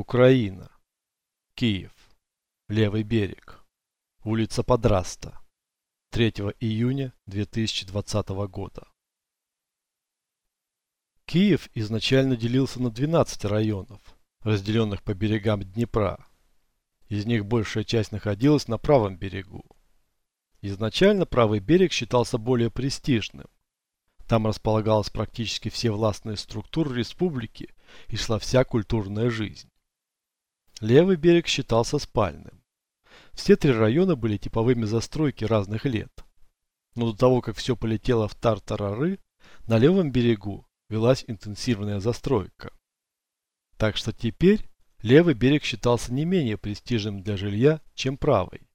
Украина. Киев. Левый берег. Улица Подраста. 3 июня 2020 года. Киев изначально делился на 12 районов, разделенных по берегам Днепра. Из них большая часть находилась на правом берегу. Изначально правый берег считался более престижным. Там располагалась практически все властные структуры республики и шла вся культурная жизнь. Левый берег считался спальным. Все три района были типовыми застройки разных лет. Но до того, как все полетело в тартарары, на левом берегу велась интенсивная застройка. Так что теперь левый берег считался не менее престижным для жилья, чем правый.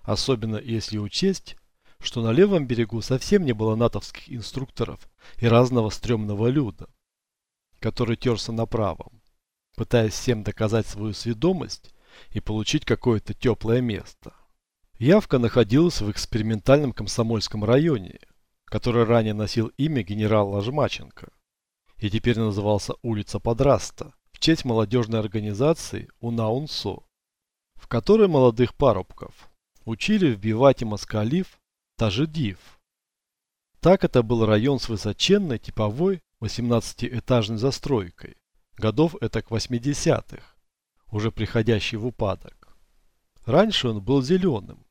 Особенно если учесть, что на левом берегу совсем не было натовских инструкторов и разного стрёмного люда, который терся на правом пытаясь всем доказать свою сведомость и получить какое-то теплое место. Явка находилась в экспериментальном комсомольском районе, который ранее носил имя генерала Жмаченко и теперь назывался улица Подраста в честь молодежной организации УНАУНСО, в которой молодых парубков учили вбивать и москалив, тажидив. Так это был район с высоченной типовой 18-этажной застройкой, годов это к 80-х, уже приходящий в упадок. Раньше он был зеленым,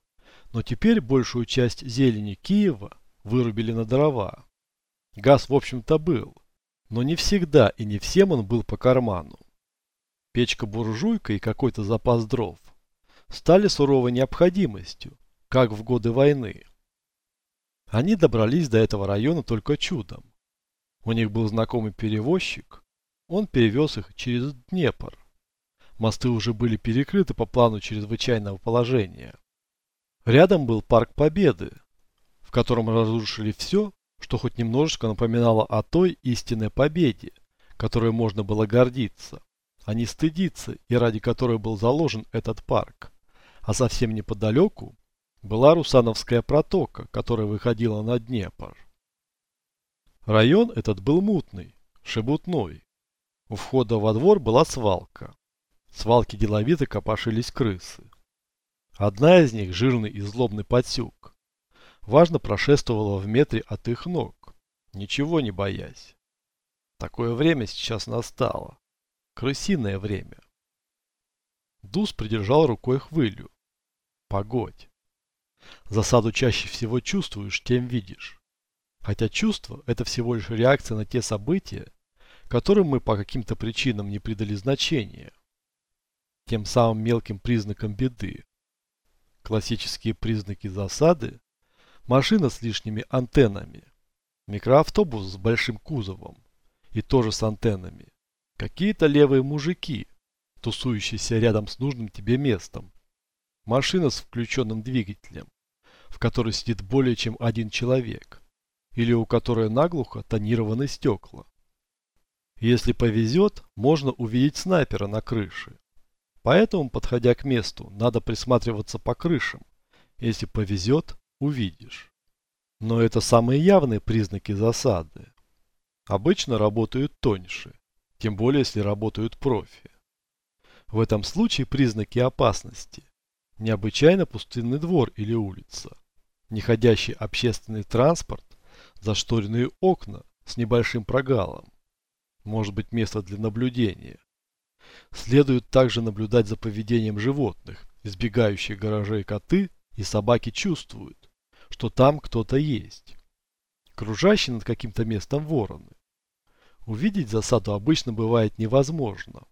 но теперь большую часть зелени Киева вырубили на дрова. Газ, в общем-то, был, но не всегда и не всем он был по карману. Печка-буржуйка и какой-то запас дров стали суровой необходимостью, как в годы войны. Они добрались до этого района только чудом. У них был знакомый перевозчик, он перевез их через Днепр. Мосты уже были перекрыты по плану чрезвычайного положения. Рядом был парк Победы, в котором разрушили все, что хоть немножечко напоминало о той истинной победе, которой можно было гордиться, а не стыдиться и ради которой был заложен этот парк. А совсем неподалеку была Русановская протока, которая выходила на Днепр. Район этот был мутный, шебутной. У входа во двор была свалка. В свалке деловито копошились крысы. Одна из них, жирный и злобный подсюк, важно прошествовала в метре от их ног, ничего не боясь. Такое время сейчас настало. Крысиное время. Дус придержал рукой хвылю. Погодь. Засаду чаще всего чувствуешь, тем видишь. Хотя чувство – это всего лишь реакция на те события, которым мы по каким-то причинам не придали значения. Тем самым мелким признаком беды. Классические признаки засады – машина с лишними антеннами, микроавтобус с большим кузовом и тоже с антеннами, какие-то левые мужики, тусующиеся рядом с нужным тебе местом, машина с включенным двигателем, в которой сидит более чем один человек, или у которой наглухо тонированы стекла. Если повезет, можно увидеть снайпера на крыше. Поэтому, подходя к месту, надо присматриваться по крышам. Если повезет, увидишь. Но это самые явные признаки засады. Обычно работают тоньше, тем более если работают профи. В этом случае признаки опасности. Необычайно пустынный двор или улица. Неходящий общественный транспорт, зашторенные окна с небольшим прогалом может быть место для наблюдения. Следует также наблюдать за поведением животных. Избегающие гаражей коты и собаки чувствуют, что там кто-то есть. Кружащие над каким-то местом вороны. Увидеть засаду обычно бывает невозможно.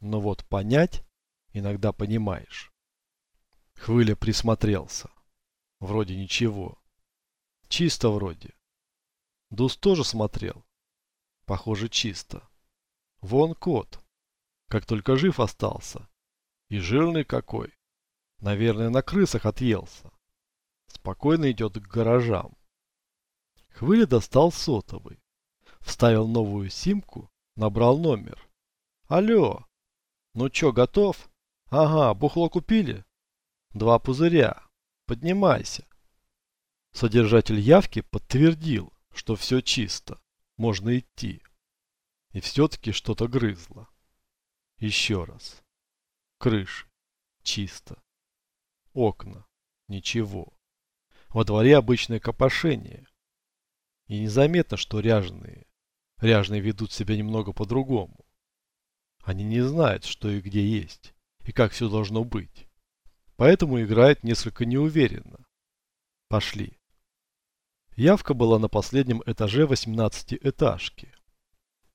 Но вот понять иногда понимаешь. Хвыля присмотрелся. Вроде ничего. Чисто вроде. Дус тоже смотрел. Похоже, чисто. Вон кот. Как только жив остался. И жирный какой. Наверное, на крысах отъелся. Спокойно идет к гаражам. Хвыля достал сотовый. Вставил новую симку, набрал номер. Алло. Ну чё, готов? Ага, бухло купили? Два пузыря. Поднимайся. Содержатель явки подтвердил, что все чисто можно идти. И все-таки что-то грызло. Еще раз. Крыши. Чисто. Окна. Ничего. Во дворе обычное копошение. И незаметно, что ряженые. Ряженые ведут себя немного по-другому. Они не знают, что и где есть, и как все должно быть. Поэтому играют несколько неуверенно. Пошли. Явка была на последнем этаже 18-этажки.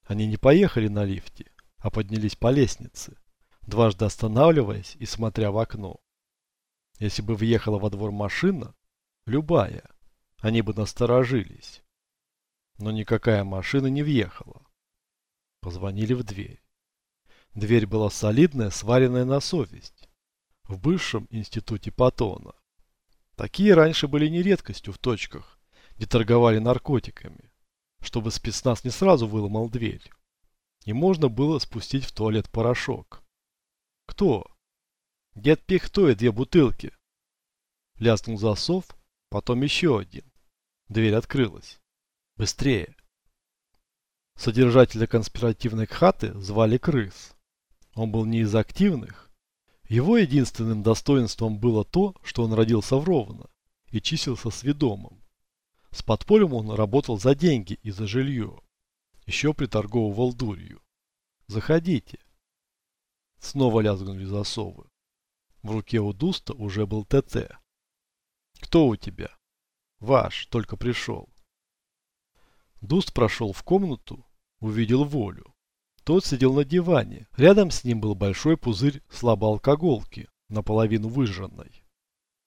Они не поехали на лифте, а поднялись по лестнице, дважды останавливаясь и смотря в окно. Если бы въехала во двор машина, любая, они бы насторожились. Но никакая машина не въехала. Позвонили в дверь. Дверь была солидная, сваренная на совесть. В бывшем институте Патона. Такие раньше были не редкостью в точках, где торговали наркотиками, чтобы спецназ не сразу выломал дверь. И можно было спустить в туалет порошок. Кто? Дед пихтой две бутылки. Ляснул засов, потом еще один. Дверь открылась. Быстрее. Содержателя конспиративной хаты звали Крыс. Он был не из активных. Его единственным достоинством было то, что он родился в Ровно и числился сведомым. С подпольем он работал за деньги и за жилье. Еще приторговывал дурью. Заходите. Снова лязгнули засовы. В руке у Дуста уже был ТТ. Кто у тебя? Ваш, только пришел. Дуст прошел в комнату, увидел волю. Тот сидел на диване. Рядом с ним был большой пузырь слабоалкоголки, наполовину выжженной.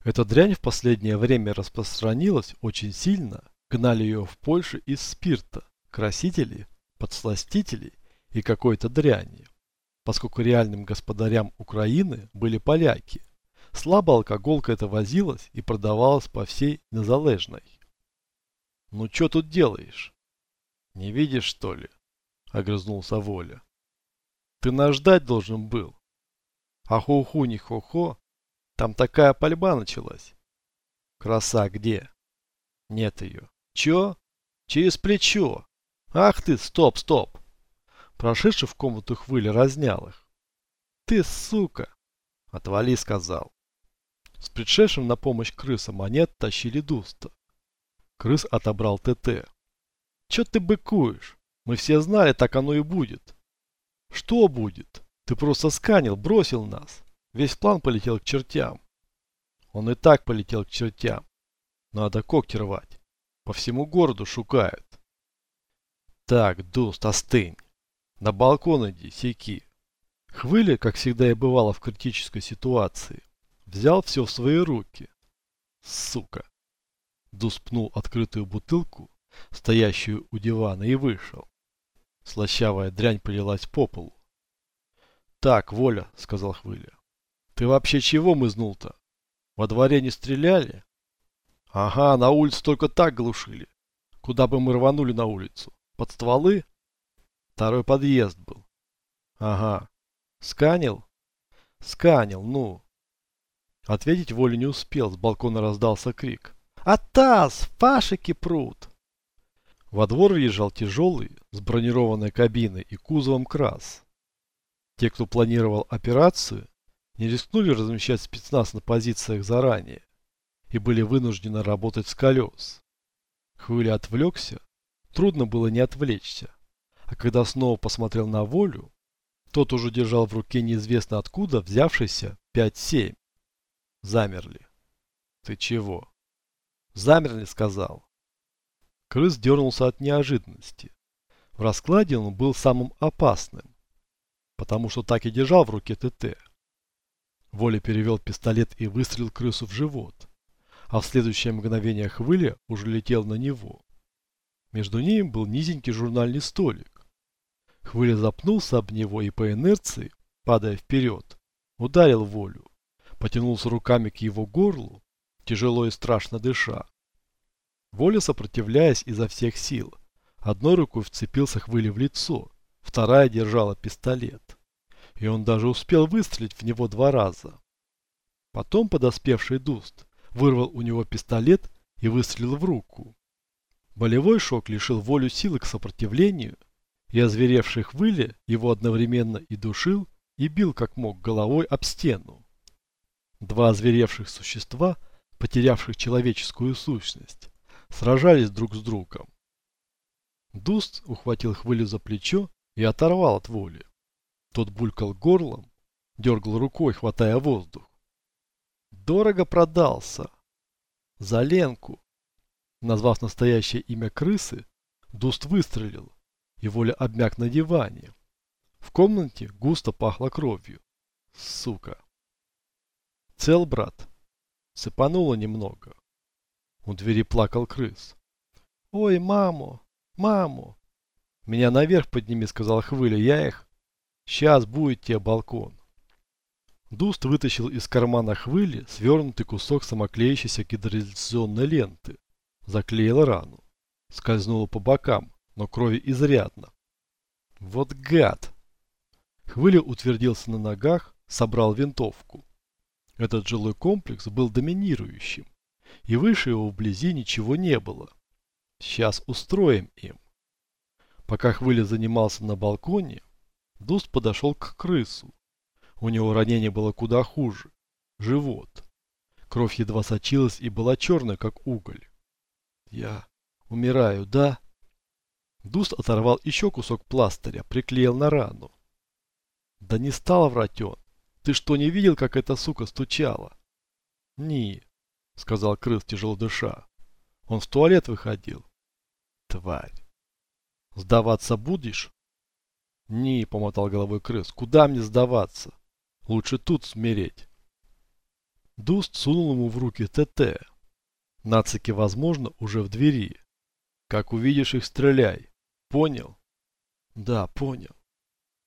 Эта дрянь в последнее время распространилась очень сильно. Гнали ее в Польше из спирта, красителей, подсластителей и какой-то дряни. Поскольку реальным господарям Украины были поляки, слабо алкоголка эта возилась и продавалась по всей Незалежной. «Ну что тут делаешь?» «Не видишь, что ли?» — огрызнулся Воля. «Ты нас ждать должен был. А ху-ху не хо-хо, там такая пальба началась. Краса где? Нет ее. Чё? Через плечо. Ах ты, стоп, стоп. Прошедший в комнату хвыли разнял их. Ты, сука. Отвали, сказал. С пришедшим на помощь крысам они оттащили Дуста. Крыс отобрал ТТ. Чё ты быкуешь? Мы все знали, так оно и будет. Что будет? Ты просто сканил, бросил нас. Весь план полетел к чертям. Он и так полетел к чертям. Надо когти рвать. По всему городу шукают. Так, Дуст, остынь. На балкон иди, сяки. Хвыли, как всегда и бывало в критической ситуации, взял все в свои руки. Сука. Дус пнул открытую бутылку, стоящую у дивана, и вышел. Слащавая дрянь полилась по полу. «Так, Воля», — сказал Хвыля. Ты вообще чего мызнул-то? Во дворе не стреляли? Ага, на улице только так глушили. Куда бы мы рванули на улицу? Под стволы? Второй подъезд был. Ага. Сканил? Сканил, ну. Ответить Воля не успел, с балкона раздался крик. «Атас! Фашики прут!» Во двор въезжал тяжелый, с бронированной кабиной и кузовом крас. Те, кто планировал операцию, не рискнули размещать спецназ на позициях заранее и были вынуждены работать с колес. Хвыля отвлекся, трудно было не отвлечься, а когда снова посмотрел на волю, тот уже держал в руке неизвестно откуда взявшийся 5-7. Замерли. Ты чего? Замерли, сказал. Крыс дернулся от неожиданности. В раскладе он был самым опасным, потому что так и держал в руке ТТ. Воля перевел пистолет и выстрелил крысу в живот, а в следующее мгновение хвыля уже летел на него. Между ними был низенький журнальный столик. Хвыля запнулся об него и по инерции, падая вперед, ударил волю, потянулся руками к его горлу, тяжело и страшно дыша. Воля, сопротивляясь изо всех сил, одной рукой вцепился хвыле в лицо, вторая держала пистолет и он даже успел выстрелить в него два раза. Потом подоспевший Дуст вырвал у него пистолет и выстрелил в руку. Болевой шок лишил волю силы к сопротивлению, и озверевший хвыли его одновременно и душил, и бил как мог головой об стену. Два озверевших существа, потерявших человеческую сущность, сражались друг с другом. Дуст ухватил хвылю за плечо и оторвал от воли. Тот булькал горлом, дергал рукой, хватая воздух. Дорого продался. За Ленку. Назвав настоящее имя крысы, Дуст выстрелил, и воля обмяк на диване. В комнате густо пахло кровью. Сука. Цел, брат. Сыпануло немного. У двери плакал крыс. Ой, маму, маму. Меня наверх подними, сказал Хвыля. Я их... Сейчас будет тебе балкон. Дуст вытащил из кармана хвыли свернутый кусок самоклеящейся гидроизоляционной ленты. Заклеил рану. Скользнуло по бокам, но крови изрядно. Вот гад! Хвыля утвердился на ногах, собрал винтовку. Этот жилой комплекс был доминирующим, и выше его вблизи ничего не было. Сейчас устроим им. Пока Хвыля занимался на балконе, Дуст подошел к крысу. У него ранение было куда хуже. Живот. Кровь едва сочилась и была черная, как уголь. Я умираю, да? Дуст оторвал еще кусок пластыря, приклеил на рану. Да не стал врать он. Ты что, не видел, как эта сука стучала? Не, сказал крыс, тяжело дыша. Он в туалет выходил. Тварь. Сдаваться будешь? Не, помотал головой крыс. Куда мне сдаваться? Лучше тут смереть. Дуст сунул ему в руки ТТ. Нацики, возможно, уже в двери. Как увидишь их, стреляй. Понял? Да, понял.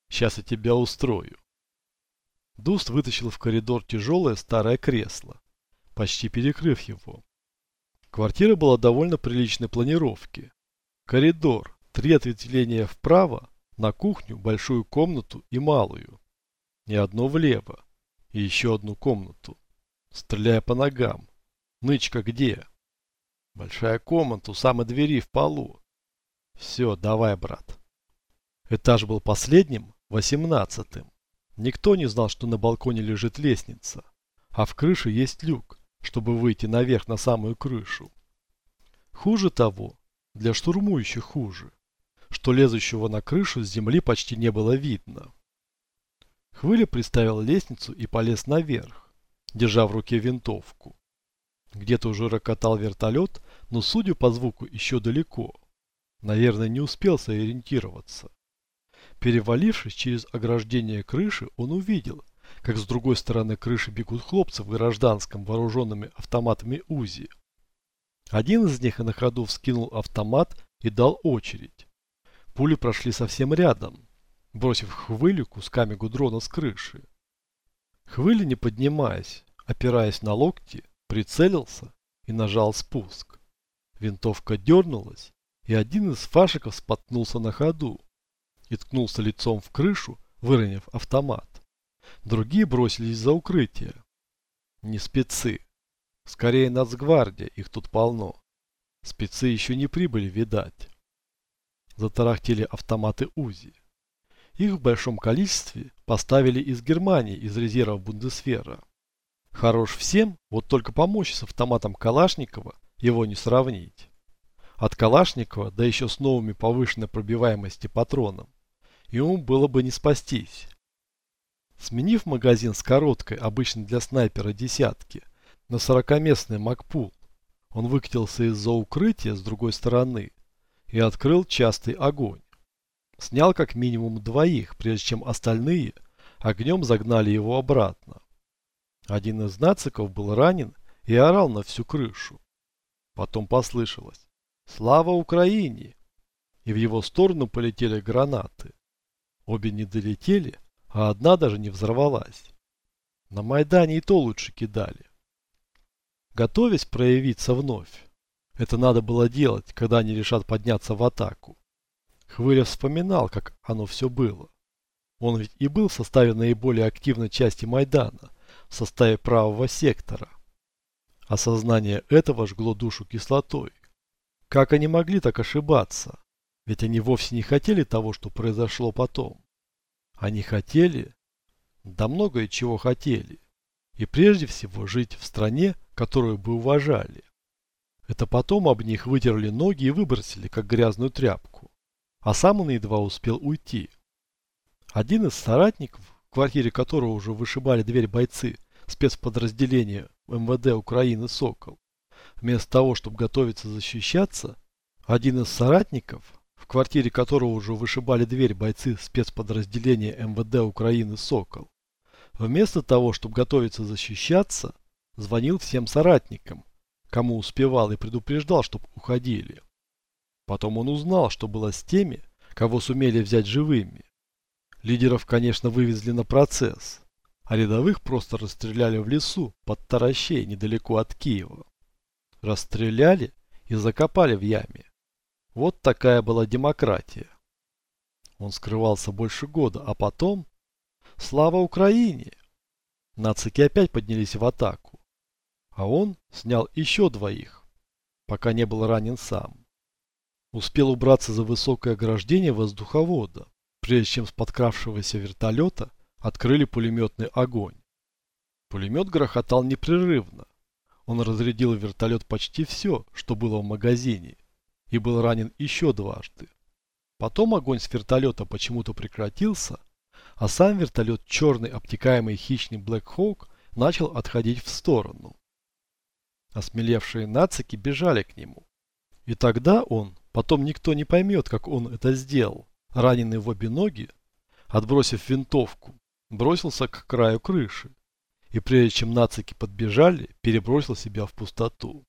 Сейчас я тебя устрою. Дуст вытащил в коридор тяжелое старое кресло, почти перекрыв его. Квартира была довольно приличной планировки. Коридор, три ответвления вправо, на кухню, большую комнату и малую. И одно влево, и еще одну комнату. Стреляя по ногам. Нычка где? Большая комната у самой двери в полу. Все, давай, брат. Этаж был последним, восемнадцатым. Никто не знал, что на балконе лежит лестница, а в крыше есть люк, чтобы выйти наверх на самую крышу. Хуже того, для штурмующих хуже, что лезущего на крышу с земли почти не было видно. Хвыля приставил лестницу и полез наверх, держа в руке винтовку. Где-то уже рокотал вертолет, но судя по звуку еще далеко. Наверное, не успел сориентироваться. Перевалившись через ограждение крыши, он увидел, как с другой стороны крыши бегут хлопцы в гражданском, вооруженными автоматами УЗИ. Один из них на ходу вскинул автомат и дал очередь. Пули прошли совсем рядом, бросив хвылю кусками гудрона с крыши. Хвыли, не поднимаясь, опираясь на локти, прицелился и нажал спуск. Винтовка дернулась, и один из фашиков споткнулся на ходу и ткнулся лицом в крышу, выронив автомат. Другие бросились за укрытие. Не спецы. Скорее нацгвардия, их тут полно. Спецы еще не прибыли, видать. Затарахтели автоматы УЗИ. Их в большом количестве поставили из Германии, из резервов Бундесвера. Хорош всем, вот только помочь с автоматом Калашникова его не сравнить. От Калашникова, да еще с новыми повышенной пробиваемости патроном, ему было бы не спастись. Сменив магазин с короткой, обычно для снайпера десятки, на 40-местный Макпул, он выкатился из-за укрытия с другой стороны и открыл частый огонь. Снял как минимум двоих, прежде чем остальные огнем загнали его обратно. Один из нациков был ранен и орал на всю крышу. Потом послышалось «Слава Украине!» и в его сторону полетели гранаты. Обе не долетели, а одна даже не взорвалась. На Майдане и то лучше кидали. Готовясь проявиться вновь, это надо было делать, когда они решат подняться в атаку. Хвыля вспоминал, как оно все было. Он ведь и был в составе наиболее активной части Майдана, в составе правого сектора. Осознание этого жгло душу кислотой. Как они могли так ошибаться? Ведь они вовсе не хотели того, что произошло потом. Они хотели... да многое чего хотели. И прежде всего жить в стране, которую бы уважали. Это потом об них вытерли ноги и выбросили, как грязную тряпку. А сам он едва успел уйти. Один из соратников, в квартире которого уже вышибали дверь бойцы спецподразделения МВД Украины «Сокол», вместо того, чтобы готовиться защищаться, один из соратников, в квартире которого уже вышибали дверь бойцы спецподразделения МВД Украины «Сокол», вместо того, чтобы готовиться защищаться, звонил всем соратникам, кому успевал и предупреждал, чтобы уходили. Потом он узнал, что было с теми, кого сумели взять живыми. Лидеров, конечно, вывезли на процесс, а рядовых просто расстреляли в лесу под Таращей недалеко от Киева. Расстреляли и закопали в яме. Вот такая была демократия. Он скрывался больше года, а потом... Слава Украине! Нацики опять поднялись в атаку. А он снял еще двоих, пока не был ранен сам. Успел убраться за высокое ограждение воздуховода, прежде чем с подкравшегося вертолета открыли пулеметный огонь. Пулемет грохотал непрерывно. Он разрядил вертолет почти все, что было в магазине, и был ранен еще дважды. Потом огонь с вертолета почему-то прекратился, а сам вертолет черный обтекаемый хищный Black Hawk начал отходить в сторону. Осмелевшие нацики бежали к нему. И тогда он, потом никто не поймет, как он это сделал, раненый в обе ноги, отбросив винтовку, бросился к краю крыши и прежде чем нацики подбежали, перебросил себя в пустоту.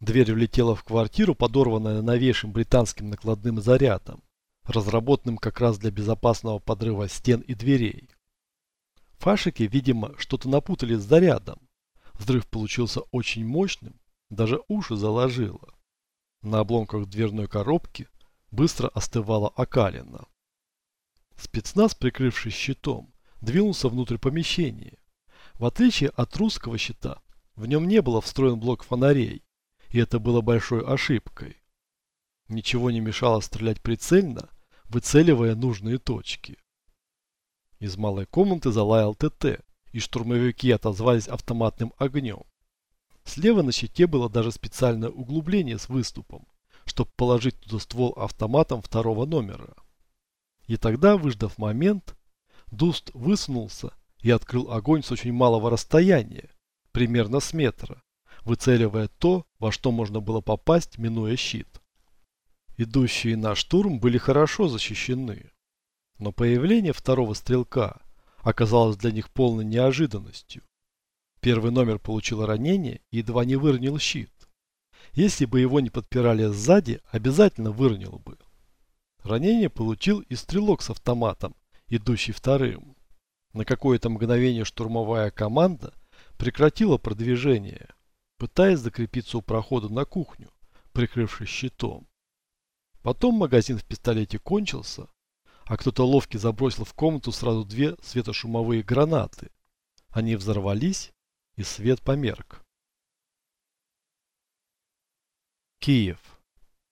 Дверь влетела в квартиру, подорванная новейшим британским накладным зарядом, разработанным как раз для безопасного подрыва стен и дверей. Фашики, видимо, что-то напутали с зарядом. Взрыв получился очень мощным, даже уши заложило. На обломках дверной коробки быстро остывала окалина. Спецназ, прикрывшись щитом, двинулся внутрь помещения. В отличие от русского щита, в нем не было встроен блок фонарей, и это было большой ошибкой. Ничего не мешало стрелять прицельно, выцеливая нужные точки. Из малой комнаты залаял ТТ, и штурмовики отозвались автоматным огнем. Слева на щите было даже специальное углубление с выступом, чтобы положить туда ствол автоматом второго номера. И тогда, выждав момент, Дуст высунулся и открыл огонь с очень малого расстояния, примерно с метра, выцеливая то, во что можно было попасть, минуя щит. Идущие на штурм были хорошо защищены, но появление второго стрелка оказалось для них полной неожиданностью. Первый номер получил ранение и едва не выронил щит. Если бы его не подпирали сзади, обязательно выронил бы. Ранение получил и стрелок с автоматом, идущий вторым. На какое-то мгновение штурмовая команда прекратила продвижение, пытаясь закрепиться у прохода на кухню, прикрывшись щитом. Потом магазин в пистолете кончился, а кто-то ловкий забросил в комнату сразу две светошумовые гранаты. Они взорвались, и свет померк. Киев.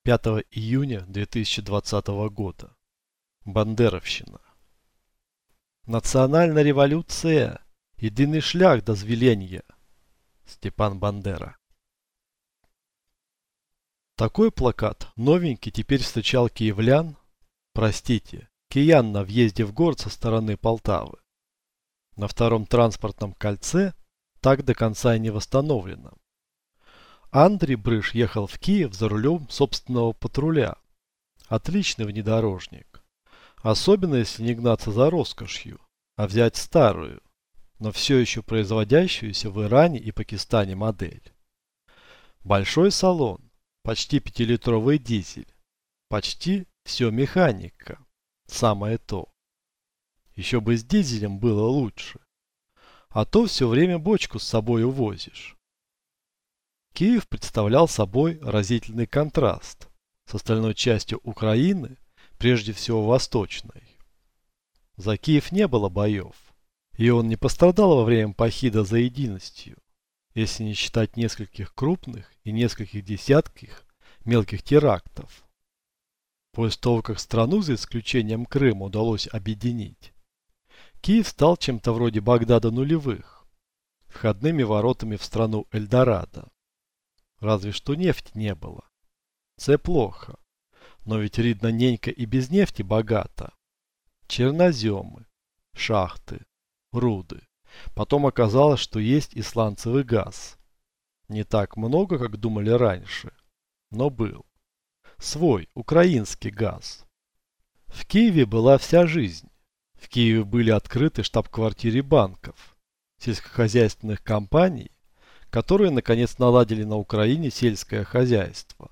5 июня 2020 года. Бандеровщина. Национальная революция. Единый шлях до звеления. Степан Бандера. Такой плакат новенький теперь встречал киевлян, простите, киян на въезде в город со стороны Полтавы. На втором транспортном кольце так до конца и не восстановлено. Андрей Брыш ехал в Киев за рулем собственного патруля. Отличный внедорожник. Особенно если не гнаться за роскошью, а взять старую, но все еще производящуюся в Иране и Пакистане модель. Большой салон, почти пятилитровый дизель, почти все механика, самое то. Еще бы с дизелем было лучше. А то все время бочку с собой увозишь. Киев представлял собой разительный контраст с остальной частью Украины, прежде всего восточной. За Киев не было боев, и он не пострадал во время похида за единостью, если не считать нескольких крупных и нескольких десятков мелких терактов. После того, как страну, за исключением Крыма, удалось объединить, Киев стал чем-то вроде Багдада нулевых, входными воротами в страну Эльдорадо. Разве что нефти не было. Це плохо. Но ведь ридно ненька и без нефти богата. Черноземы, шахты, руды. Потом оказалось, что есть и сланцевый газ. Не так много, как думали раньше, но был. Свой, украинский газ. В Киеве была вся жизнь. В Киеве были открыты штаб-квартиры банков, сельскохозяйственных компаний, которые наконец наладили на Украине сельское хозяйство.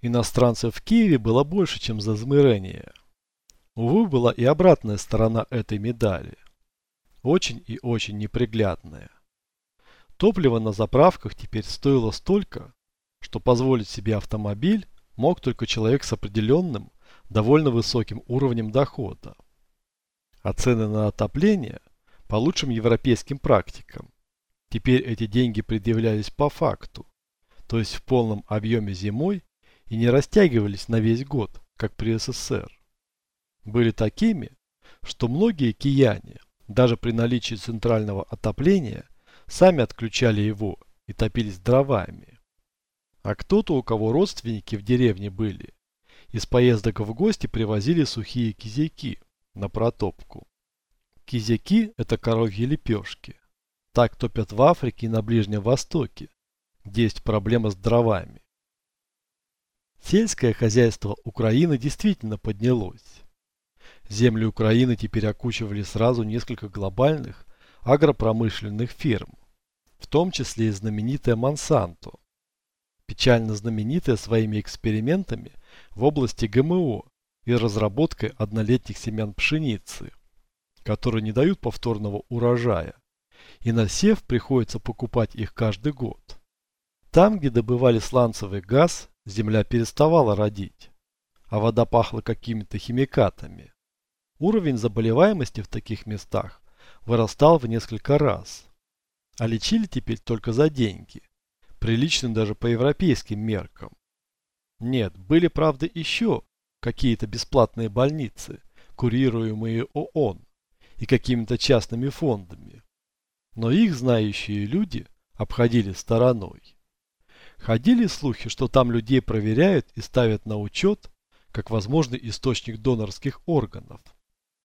Иностранцев в Киеве было больше, чем за замырение. Увы, была и обратная сторона этой медали. Очень и очень неприглядная. Топливо на заправках теперь стоило столько, что позволить себе автомобиль мог только человек с определенным, довольно высоким уровнем дохода. А цены на отопление по лучшим европейским практикам. Теперь эти деньги предъявлялись по факту, то есть в полном объеме зимой и не растягивались на весь год, как при СССР. Были такими, что многие кияне, даже при наличии центрального отопления, сами отключали его и топились дровами. А кто-то, у кого родственники в деревне были, из поездок в гости привозили сухие кизяки на протопку. Кизяки – это коровьи лепешки. Так топят в Африке и на Ближнем Востоке, где есть проблема с дровами. Сельское хозяйство Украины действительно поднялось. Земли Украины теперь окучивали сразу несколько глобальных агропромышленных фирм, в том числе и знаменитая Монсанто, печально знаменитая своими экспериментами в области ГМО и разработкой однолетних семян пшеницы, которые не дают повторного урожая, и на сев приходится покупать их каждый год. Там, где добывали сланцевый газ, земля переставала родить, а вода пахла какими-то химикатами. Уровень заболеваемости в таких местах вырастал в несколько раз. А лечили теперь только за деньги, приличные даже по европейским меркам. Нет, были, правда, еще какие-то бесплатные больницы, курируемые ООН и какими-то частными фондами. Но их знающие люди обходили стороной. Ходили слухи, что там людей проверяют и ставят на учет, как возможный источник донорских органов.